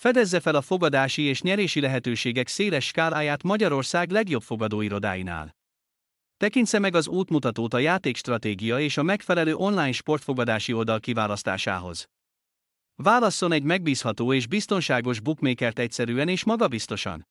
Fedezze fel a fogadási és nyerési lehetőségek széles skáláját Magyarország legjobb fogadóirodáinál. Tekintse meg az útmutatót a játékstratégia és a megfelelő online sportfogadási oldal kiválasztásához. Válasszon egy megbízható és biztonságos bookmakert egyszerűen és magabiztosan.